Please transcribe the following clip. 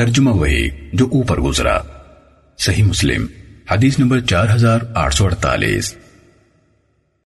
ترجمہ وہی جو اوپر گزرا۔ صحیح مسلم حدیث نمبر چار ہزار آٹھ سو اڑتالیس۔